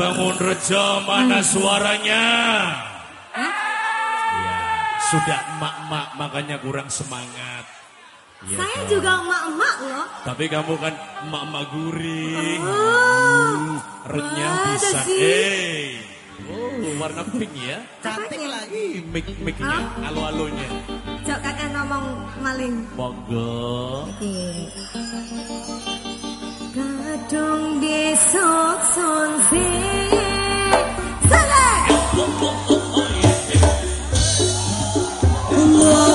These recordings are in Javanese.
Bangun Rejo, mana suaranya? Ya, sudah emak-emak makanya kurang semangat. Ya, Saya kan? juga emak-emak loh. Tapi kamu kan emak-emak gurih. Oh, Renyah bisa. Eh. Oh, warna pink ya. Cantik lagi. Mik miknya, oh. alo-alonya. Cok kakak ngomong maling. Monggo. Besok sonfe. Terima kasih banyak.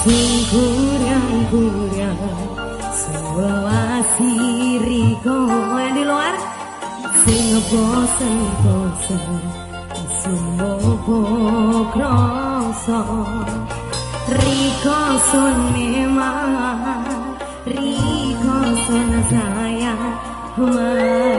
Sing kurang-kurang Sebelah kiri kau yang di luar. Sing bosen-bosen Semua pokroso Riko sun memang Riko sun saya Maku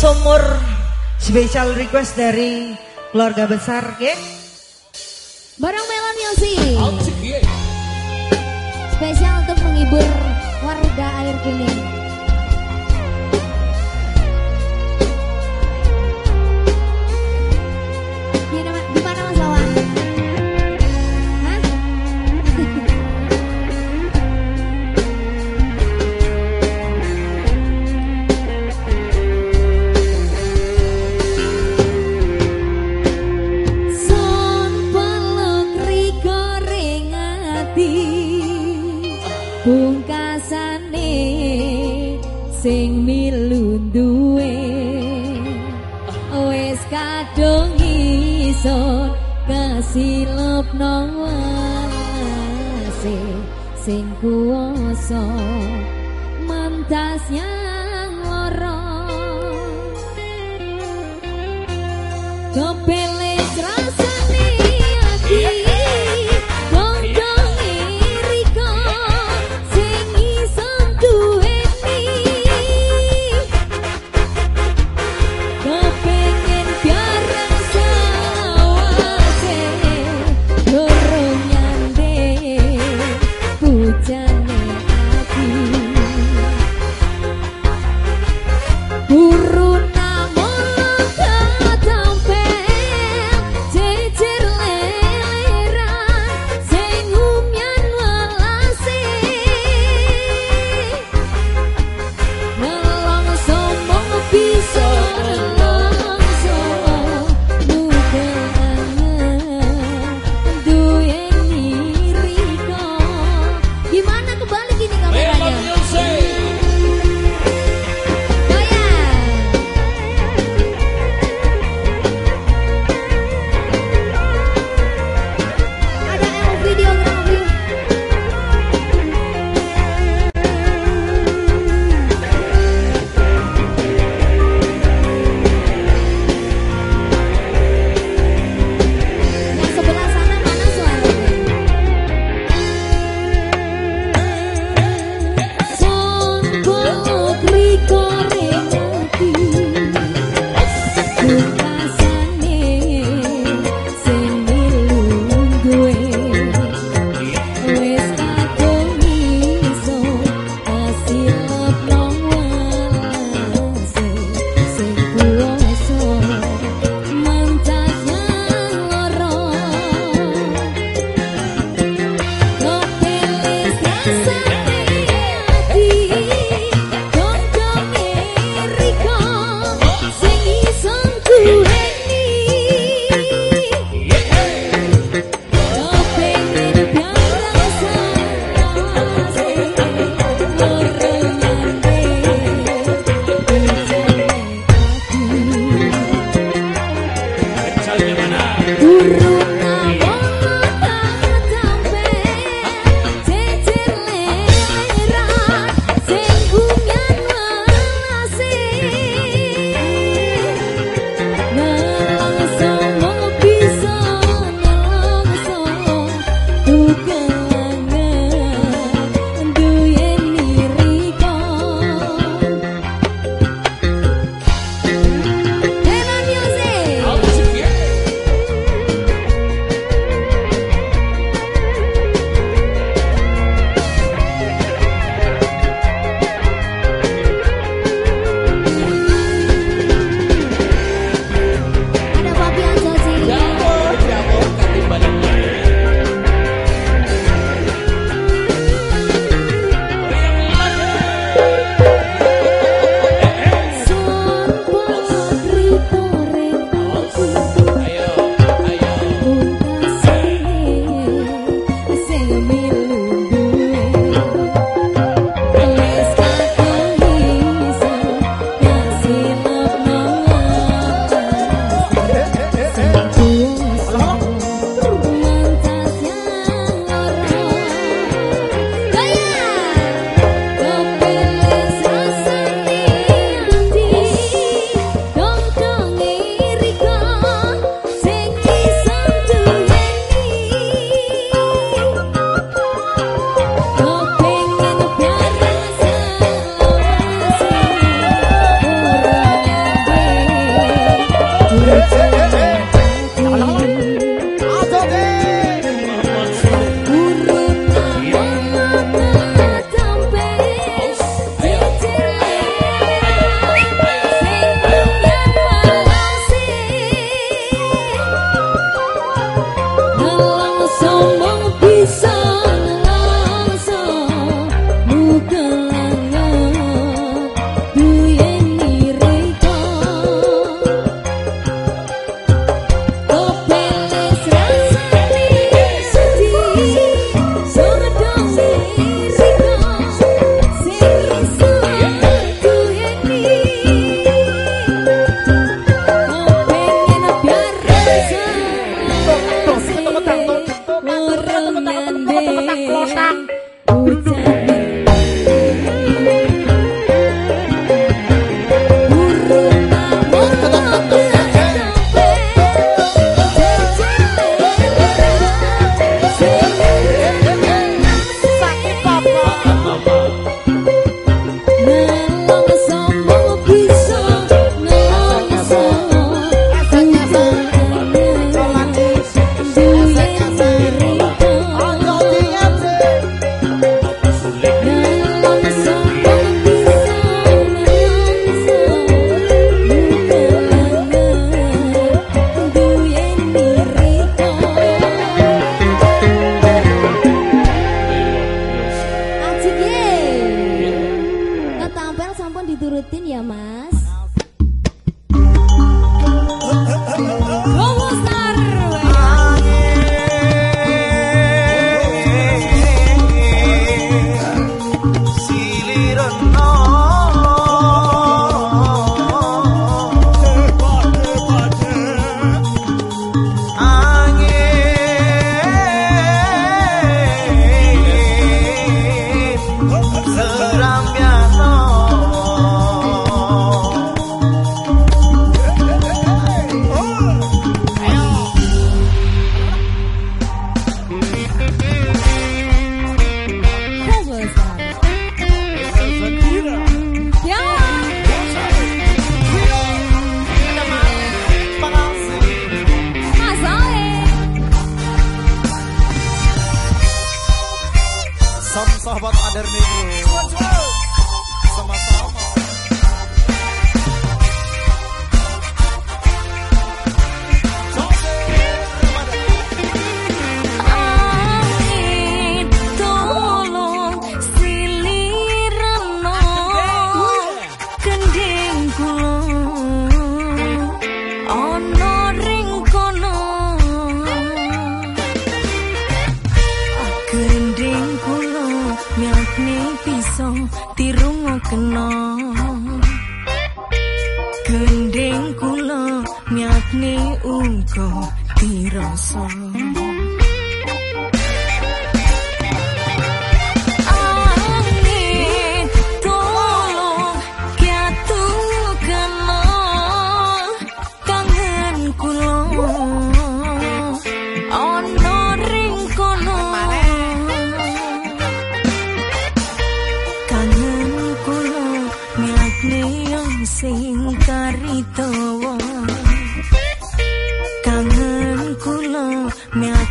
sumur Special request dari keluarga besar ya Barang Melon Music. Spesial untuk menghibur warga air kuning. Sing milu duwe. Wes kadung ison kasilup nawase Sing kuoso mantas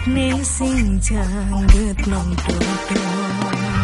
nê sinh chàng được lòng tuổi tôi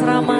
срама.